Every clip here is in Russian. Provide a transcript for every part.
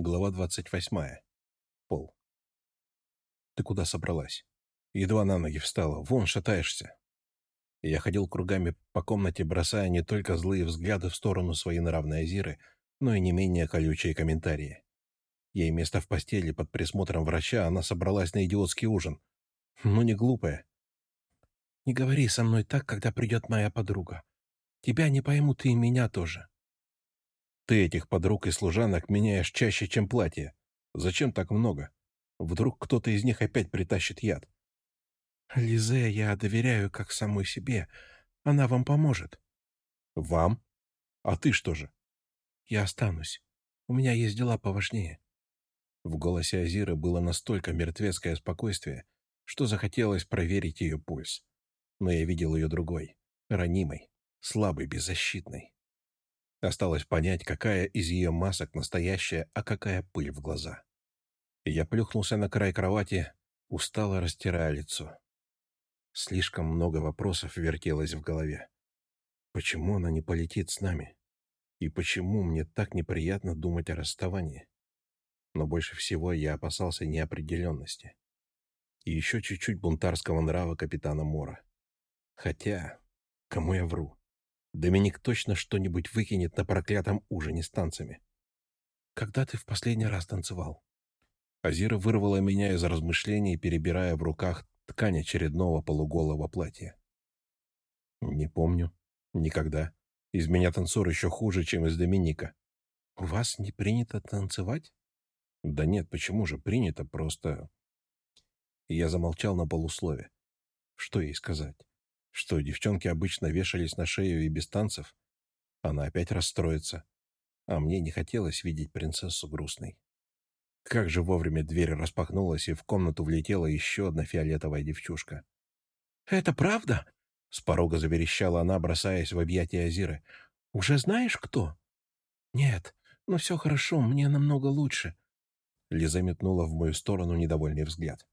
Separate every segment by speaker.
Speaker 1: Глава двадцать восьмая. Пол. Ты куда собралась? Едва на ноги встала. Вон, шатаешься. Я ходил кругами по комнате, бросая не только злые взгляды в сторону своей нравной Азиры, но и не менее колючие комментарии. Ей место в постели под присмотром врача, она собралась на идиотский ужин. Ну, не глупая.
Speaker 2: Не говори со мной так, когда придет моя подруга. Тебя не поймут и меня тоже.
Speaker 1: Ты этих подруг и служанок меняешь чаще, чем платье. Зачем так много? Вдруг кто-то из них опять притащит яд?
Speaker 2: Лизе я доверяю как самой себе. Она вам поможет.
Speaker 1: Вам? А ты что же?
Speaker 2: Я останусь. У меня есть дела поважнее.
Speaker 1: В голосе Азиры было настолько мертвецкое спокойствие, что захотелось проверить ее пульс. Но я видел ее другой, ранимой, слабой, беззащитной. Осталось понять, какая из ее масок настоящая, а какая пыль в глаза. Я плюхнулся на край кровати, устало растирая лицо. Слишком много вопросов вертелось в голове. Почему она не полетит с нами? И почему мне так неприятно думать о расставании? Но больше всего я опасался неопределенности. И еще чуть-чуть бунтарского нрава капитана Мора. Хотя, кому я вру? Доминик точно что-нибудь выкинет на проклятом ужине с танцами.
Speaker 2: «Когда ты в последний раз танцевал?»
Speaker 1: Азира вырвала меня из размышлений, перебирая в руках ткань очередного полуголого платья. «Не помню. Никогда. Из меня танцор еще хуже, чем из Доминика».
Speaker 2: «У вас не принято танцевать?»
Speaker 1: «Да нет, почему же? Принято, просто...» Я замолчал на полуслове. Что ей сказать? Что, девчонки обычно вешались на шею и без танцев? Она опять расстроится. А мне не хотелось видеть принцессу грустной. Как же вовремя дверь распахнулась, и в комнату влетела еще одна фиолетовая девчушка.
Speaker 2: «Это правда?» — с порога заверещала она, бросаясь в объятия Азиры. «Уже знаешь, кто?» «Нет, но все хорошо, мне намного лучше».
Speaker 1: Лиза метнула в мою сторону недовольный взгляд.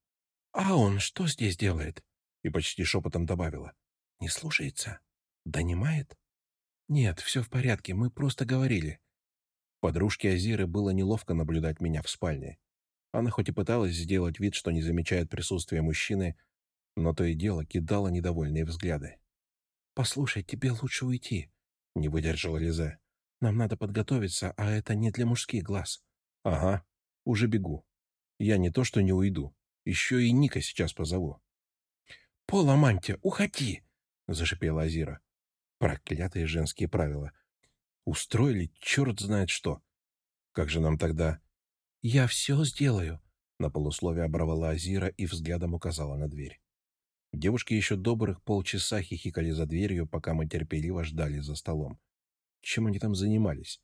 Speaker 2: «А он что здесь делает?»
Speaker 1: И почти шепотом добавила.
Speaker 2: Не слушается? Донимает? Нет, все в порядке, мы просто говорили.
Speaker 1: Подружке Азиры было неловко наблюдать меня в спальне. Она хоть и пыталась сделать вид, что не замечает присутствия мужчины, но то и дело кидала недовольные взгляды.
Speaker 2: «Послушай, тебе лучше уйти», —
Speaker 1: не выдержала Лизе.
Speaker 2: «Нам надо подготовиться, а это не для мужских глаз».
Speaker 1: «Ага, уже бегу. Я не то что не уйду, еще и Ника сейчас позову».
Speaker 2: «Поламантия, уходи!»
Speaker 1: — зашипела Азира. «Проклятые женские правила. Устроили черт знает что. Как же нам тогда...»
Speaker 2: «Я все сделаю», —
Speaker 1: на полусловие оборвала Азира и взглядом указала на дверь. Девушки еще добрых полчаса хихикали за дверью, пока мы терпеливо ждали за столом. Чем они там занимались?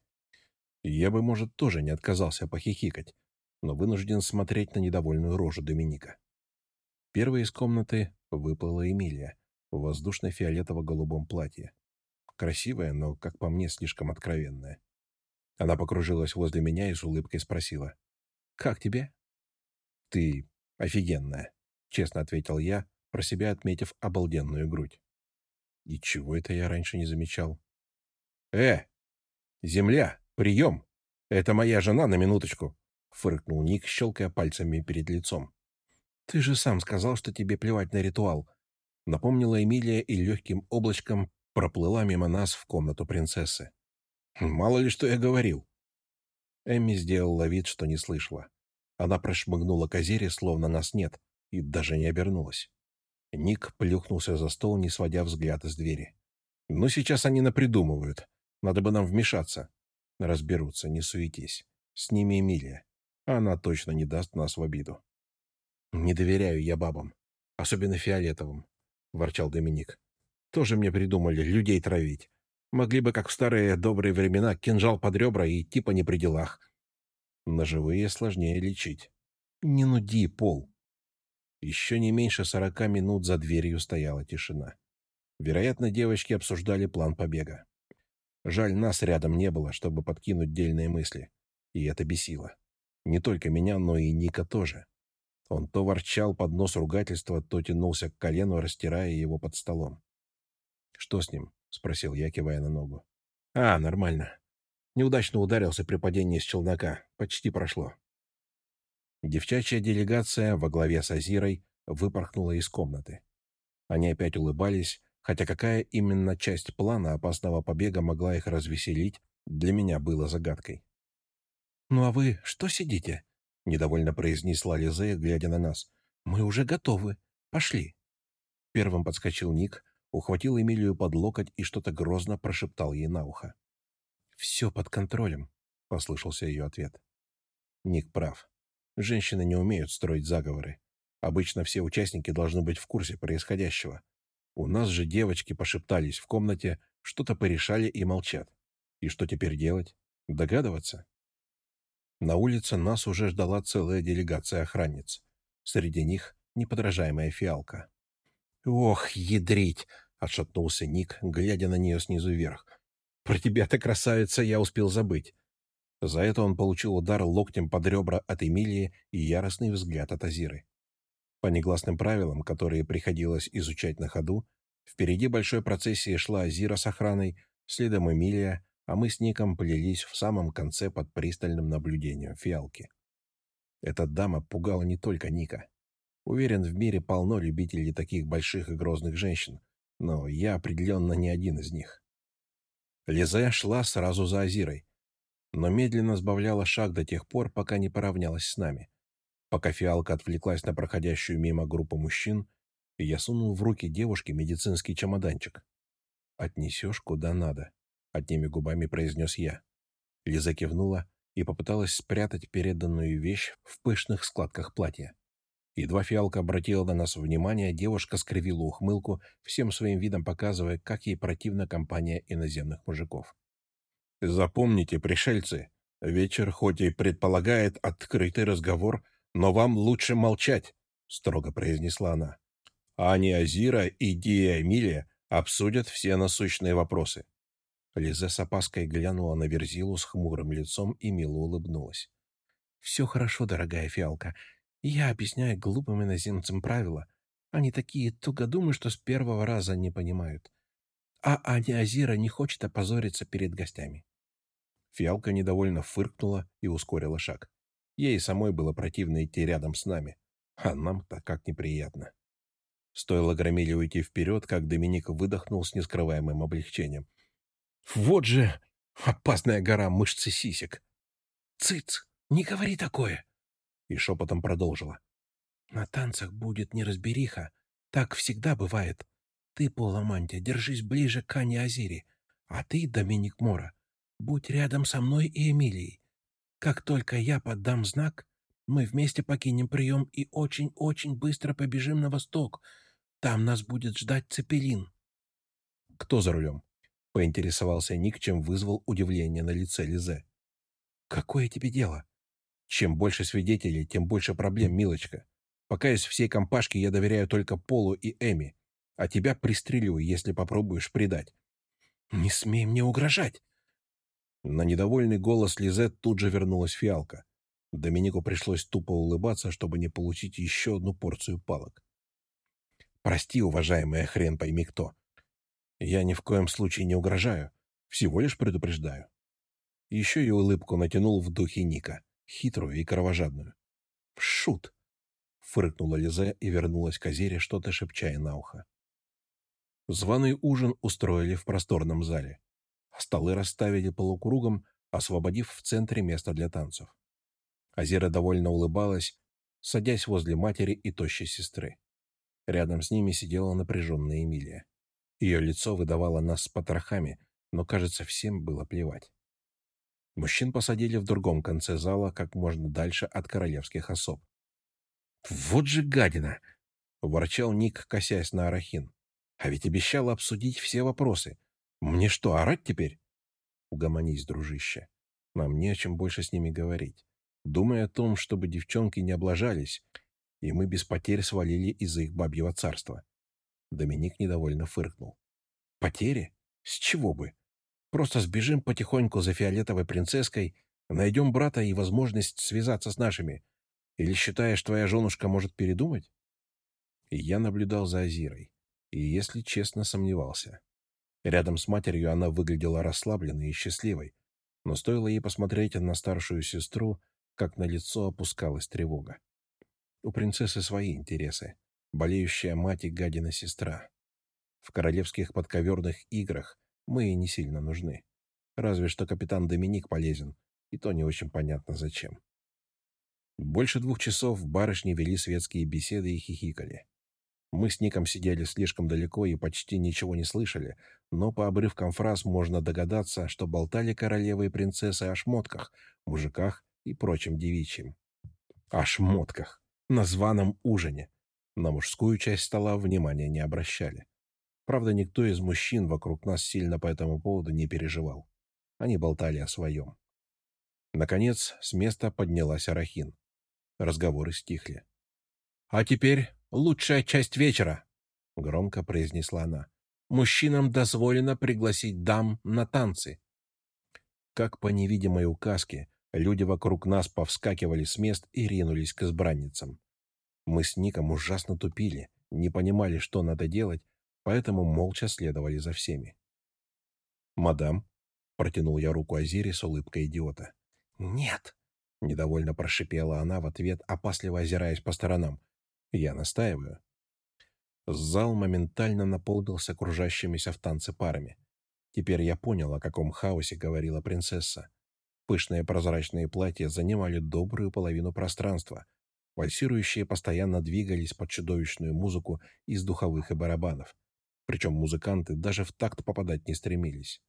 Speaker 1: Я бы, может, тоже не отказался похихикать, но вынужден смотреть на недовольную рожу Доминика. Первой из комнаты выплыла Эмилия в воздушно-фиолетово-голубом платье. Красивая, но, как по мне, слишком откровенная. Она покружилась возле меня и с улыбкой спросила. «Как тебе?» «Ты офигенная», — честно ответил я, про себя отметив обалденную грудь. И чего это я раньше не замечал? «Э! Земля! Прием! Это моя жена на минуточку!» — фыркнул Ник, щелкая пальцами перед лицом.
Speaker 2: «Ты же сам сказал, что тебе плевать на ритуал
Speaker 1: напомнила Эмилия и легким облачком проплыла мимо нас в комнату принцессы. «Мало ли, что я говорил». Эмми сделала вид, что не слышала. Она прошмыгнула к Азере, словно нас нет, и даже не обернулась. Ник плюхнулся за стол, не сводя взгляд из двери. «Ну, сейчас они напридумывают. Надо бы нам вмешаться». «Разберутся, не суетись. С ними Эмилия. Она точно не даст нас в обиду». «Не доверяю я бабам, особенно фиолетовым. — ворчал Доминик. «Тоже мне придумали людей травить. Могли бы, как в старые добрые времена, кинжал под ребра и типа не при делах. Ножевые сложнее лечить. Не нуди, Пол». Еще не меньше сорока минут за дверью стояла тишина. Вероятно, девочки обсуждали план побега. Жаль, нас рядом не было, чтобы подкинуть дельные мысли. И это бесило. Не только меня, но и Ника тоже. Он то ворчал под нос ругательства, то тянулся к колену, растирая его под столом. «Что с ним?» — спросил я, кивая на ногу. «А, нормально. Неудачно ударился при падении с челнока. Почти прошло. Девчачья делегация во главе с Азирой выпорхнула из комнаты. Они опять улыбались, хотя какая именно часть плана опасного побега могла их развеселить, для меня было загадкой.
Speaker 2: «Ну а вы что сидите?» — недовольно произнесла Лизея, глядя на нас. «Мы уже готовы. Пошли». Первым подскочил Ник, ухватил Эмилию под локоть и что-то грозно прошептал ей на ухо. «Все под контролем», — послышался ее ответ.
Speaker 1: Ник прав. Женщины не умеют строить заговоры. Обычно все участники должны быть в курсе происходящего. У нас же девочки пошептались в комнате, что-то порешали и молчат. И что теперь делать? Догадываться? На улице нас уже ждала целая делегация охранниц. Среди них неподражаемая фиалка.
Speaker 2: «Ох, ядрить!» — отшатнулся Ник, глядя на нее снизу вверх. «Про тебя-то, красавица, я успел забыть».
Speaker 1: За это он получил удар локтем под ребра от Эмилии и яростный взгляд от Азиры. По негласным правилам, которые приходилось изучать на ходу, впереди большой процессии шла Азира с охраной, следом Эмилия, а мы с Ником плелись в самом конце под пристальным наблюдением фиалки. Эта дама пугала не только Ника. Уверен, в мире полно любителей таких больших и грозных женщин, но я определенно не один из них. Лизе шла сразу за Азирой, но медленно сбавляла шаг до тех пор, пока не поравнялась с нами. Пока фиалка отвлеклась на проходящую мимо группу мужчин, я сунул в руки девушке медицинский чемоданчик. «Отнесешь куда надо», — одними губами произнес я. Лиза кивнула и попыталась спрятать переданную вещь в пышных складках платья. Едва фиалка обратила на нас внимание, девушка скривила ухмылку, всем своим видом показывая, как ей противна компания иноземных мужиков. «Запомните, пришельцы, вечер хоть и предполагает открытый разговор, но вам лучше молчать», — строго произнесла она. «Ани Азира и Дия Эмилия обсудят все насущные вопросы». Лиза с опаской глянула на Верзилу с хмурым лицом и мило улыбнулась.
Speaker 2: «Все хорошо, дорогая фиалка. Я объясняю глупым иноземцам правила. Они такие тугодумы, что с первого раза не понимают. А Аня Азира не хочет опозориться перед гостями».
Speaker 1: Фиалка недовольно фыркнула и ускорила шаг. Ей самой было противно идти рядом с нами, а нам-то как неприятно. Стоило Громиле уйти вперед, как Доминик выдохнул с нескрываемым облегчением.
Speaker 2: «Вот же опасная гора мышцы сисек!»
Speaker 3: «Цыц! Не говори такое!»
Speaker 1: И шепотом продолжила.
Speaker 3: «На танцах будет неразбериха. Так всегда бывает. Ты, Поламантия, держись ближе к Ане Азире, а ты, Доминик Мора, будь рядом со мной и Эмилией. Как только я поддам знак, мы вместе покинем прием и очень-очень быстро побежим на восток. Там нас будет ждать Цепелин.
Speaker 1: «Кто за рулем?» — поинтересовался Ник, чем вызвал удивление на лице Лизе.
Speaker 2: «Какое тебе дело?»
Speaker 1: «Чем больше свидетелей, тем больше проблем, милочка. Пока из всей компашки я доверяю только Полу и Эми, а тебя пристрелю, если попробуешь предать».
Speaker 2: «Не смей мне угрожать!»
Speaker 1: На недовольный голос Лизет тут же вернулась фиалка. Доминику пришлось тупо улыбаться, чтобы не получить еще одну порцию палок. «Прости, уважаемая хрен пойми кто. Я ни в коем случае не угрожаю, всего лишь предупреждаю». Еще и улыбку натянул в духе Ника, хитрую и кровожадную. «Шут!» — фыркнула Лизе и вернулась к Азере, что-то шепчая на ухо. Званый ужин устроили в просторном зале. Столы расставили полукругом, освободив в центре место для танцев. Азира довольно улыбалась, садясь возле матери и тощей сестры. Рядом с ними сидела напряженная Эмилия. Ее лицо выдавало нас с потрохами, но, кажется, всем было плевать. Мужчин посадили в другом конце зала, как можно дальше от королевских особ.
Speaker 2: «Вот же гадина!»
Speaker 1: — ворчал Ник, косясь на Арахин. «А ведь обещал обсудить все вопросы. Мне что, орать теперь? Угомонись, дружище. Нам не о чем больше с ними говорить. Думай о том, чтобы девчонки не облажались, и мы без потерь свалили из их бабьего царства. Доминик недовольно фыркнул. Потери? С чего бы? Просто сбежим потихоньку за фиолетовой принцесской, найдем брата и возможность связаться с нашими. Или считаешь, твоя женушка может передумать? Я наблюдал за Азирой, и, если честно, сомневался. Рядом с матерью она выглядела расслабленной и счастливой, но стоило ей посмотреть на старшую сестру, как на лицо опускалась тревога. У принцессы свои интересы, болеющая мать и гадина сестра. В королевских подковерных играх мы ей не сильно нужны. Разве что капитан Доминик полезен, и то не очень понятно зачем. Больше двух часов барышни вели светские беседы и хихикали. Мы с Ником сидели слишком далеко и почти ничего не слышали, но по обрывкам фраз можно догадаться, что болтали королевы и принцессы о шмотках, мужиках и прочем девичьим. О шмотках. На званом ужине. На мужскую часть стола внимания не обращали. Правда, никто из мужчин вокруг нас сильно по этому поводу не переживал. Они болтали о своем. Наконец, с места поднялась Арахин. Разговоры стихли. «А теперь лучшая часть вечера», — громко произнесла она. «Мужчинам дозволено пригласить дам на танцы». Как по невидимой указке, люди вокруг нас повскакивали с мест и ринулись к избранницам. Мы с Ником ужасно тупили, не понимали, что надо делать, поэтому молча следовали за всеми. «Мадам», — протянул я руку Азире с улыбкой идиота.
Speaker 3: «Нет»,
Speaker 1: Недовольно прошипела она в ответ, опасливо озираясь по сторонам. Я настаиваю. Зал моментально наполнился кружащимися в танце парами. Теперь я понял, о каком хаосе говорила принцесса. Пышные прозрачные платья занимали добрую половину пространства. Вальсирующие постоянно двигались под чудовищную музыку из духовых и барабанов. Причем музыканты даже в такт попадать не стремились.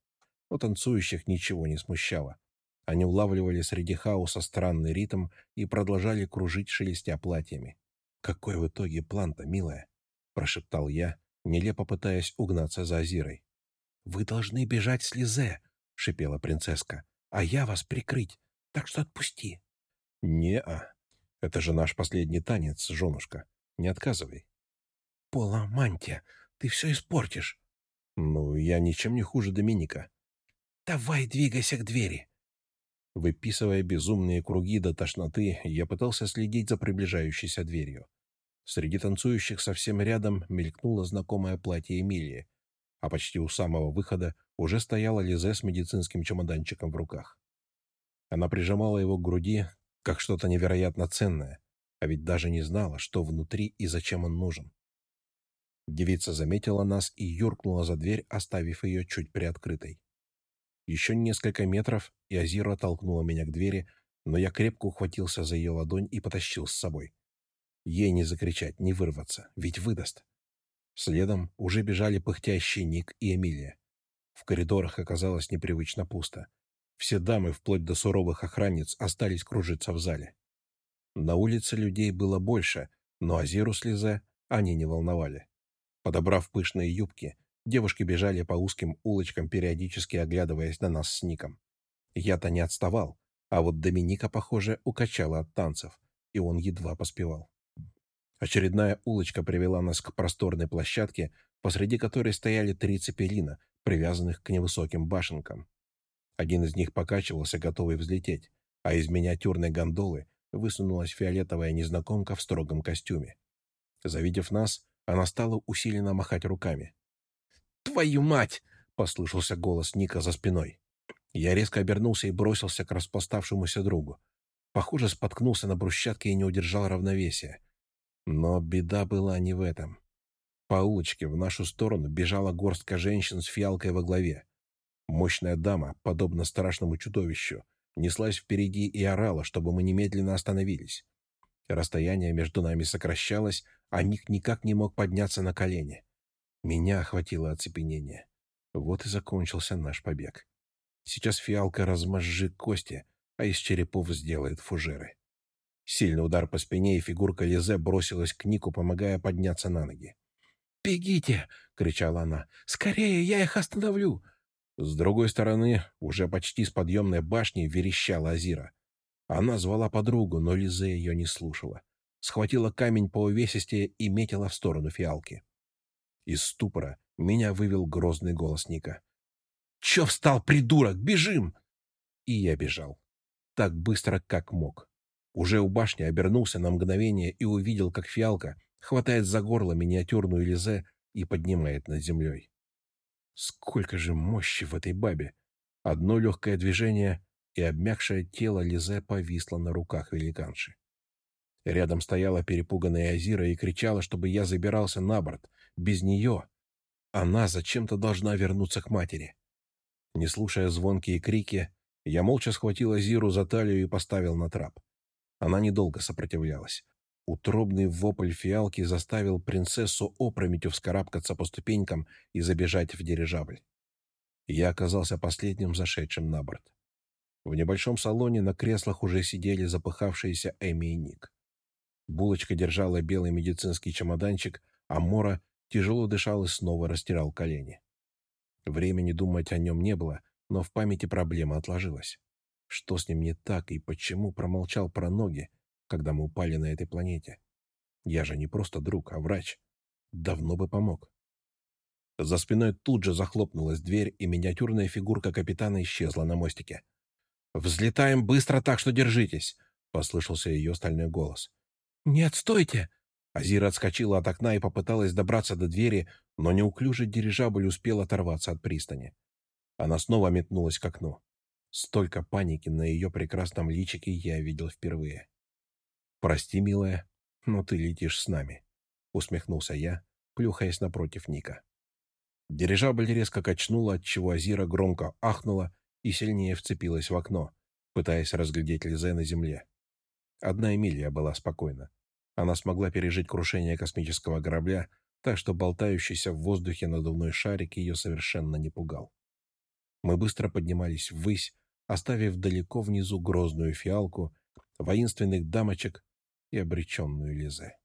Speaker 1: Но танцующих ничего не смущало. Они улавливали среди хаоса странный ритм и продолжали кружить, шелестя платьями. «Какой в итоге план-то, милая?» – прошептал я, нелепо пытаясь угнаться за Азирой.
Speaker 3: «Вы должны бежать с Лизе», — шипела принцесска, — «а я вас прикрыть, так что отпусти».
Speaker 1: «Не-а, это же наш последний танец, женушка, не отказывай».
Speaker 3: «Пола, мантия, ты все испортишь».
Speaker 1: «Ну, я ничем не хуже Доминика».
Speaker 3: «Давай двигайся к двери»,
Speaker 1: Выписывая безумные круги до тошноты, я пытался следить за приближающейся дверью. Среди танцующих совсем рядом мелькнуло знакомое платье Эмилии, а почти у самого выхода уже стояла Лизе с медицинским чемоданчиком в руках. Она прижимала его к груди, как что-то невероятно ценное, а ведь даже не знала, что внутри и зачем он нужен. Девица заметила нас и юркнула за дверь, оставив ее чуть приоткрытой. Еще несколько метров, и Азира толкнула меня к двери, но я крепко ухватился за ее ладонь и потащил с собой. Ей не закричать, не вырваться, ведь выдаст. Следом уже бежали пыхтящий Ник и Эмилия. В коридорах оказалось непривычно пусто. Все дамы, вплоть до суровых охранниц, остались кружиться в зале. На улице людей было больше, но Азиру с Лизе они не волновали. Подобрав пышные юбки, Девушки бежали по узким улочкам, периодически оглядываясь на нас с Ником. Я-то не отставал, а вот Доминика, похоже, укачала от танцев, и он едва поспевал. Очередная улочка привела нас к просторной площадке, посреди которой стояли три цепелина, привязанных к невысоким башенкам. Один из них покачивался, готовый взлететь, а из миниатюрной гондолы высунулась фиолетовая незнакомка в строгом костюме. Завидев нас, она стала усиленно махать руками.
Speaker 3: «Твою мать!» — послышался голос Ника за спиной.
Speaker 1: Я резко обернулся и бросился к распластавшемуся другу. Похоже, споткнулся на брусчатке и не удержал равновесия. Но беда была не в этом. По улочке в нашу сторону бежала горстка женщин с фиалкой во главе. Мощная дама, подобно страшному чудовищу, неслась впереди и орала, чтобы мы немедленно остановились. Расстояние между нами сокращалось, а Ник никак не мог подняться на колени. Меня охватило оцепенение. Вот и закончился наш побег. Сейчас фиалка размозжит кости, а из черепов сделает фужеры. Сильный удар по спине, и фигурка Лизе бросилась к Нику, помогая подняться на ноги.
Speaker 3: «Бегите!» — кричала она. «Скорее, я их остановлю!»
Speaker 1: С другой стороны, уже почти с подъемной башни верещала Азира. Она звала подругу, но Лизе ее не слушала. Схватила камень по увесистее и метила в сторону фиалки. Из ступора меня вывел грозный голос Ника.
Speaker 3: «Че встал, придурок? Бежим!»
Speaker 1: И я бежал. Так быстро, как мог. Уже у башни обернулся на мгновение и увидел, как фиалка хватает за горло миниатюрную Лизе и поднимает над землей. Сколько же мощи в этой бабе! Одно легкое движение, и обмякшее тело Лизе повисло на руках великанши. Рядом стояла перепуганная Азира и кричала, чтобы я забирался на борт. Без нее она зачем-то должна вернуться к матери. Не слушая звонкие крики, я молча схватил Азиру за талию и поставил на трап. Она недолго сопротивлялась. Утробный вопль фиалки заставил принцессу опрометью вскарабкаться по ступенькам и забежать в дирижабль. Я оказался последним зашедшим на борт. В небольшом салоне на креслах уже сидели запыхавшиеся Эми и Ник. Булочка держала белый медицинский чемоданчик, а Мора тяжело дышал и снова растирал колени. Времени думать о нем не было, но в памяти проблема отложилась. Что с ним не так и почему промолчал про ноги, когда мы упали на этой планете? Я же не просто друг, а врач. Давно бы помог. За спиной тут же захлопнулась дверь, и миниатюрная фигурка капитана исчезла на мостике. «Взлетаем быстро так, что держитесь!» — послышался ее стальной голос.
Speaker 3: «Нет, стойте!»
Speaker 1: Азира отскочила от окна и попыталась добраться до двери, но неуклюжий дирижабль успел оторваться от пристани. Она снова метнулась к окну. Столько паники на ее прекрасном личике я видел впервые. «Прости, милая, но ты летишь с нами», — усмехнулся я, плюхаясь напротив Ника. Дирижабль резко качнула, отчего Азира громко ахнула и сильнее вцепилась в окно, пытаясь разглядеть Лизе на земле. Одна Эмилия была спокойна. Она смогла пережить крушение космического корабля, так что болтающийся в воздухе надувной шарик ее совершенно не пугал. Мы быстро поднимались ввысь, оставив далеко внизу грозную фиалку, воинственных дамочек и обреченную Лизе.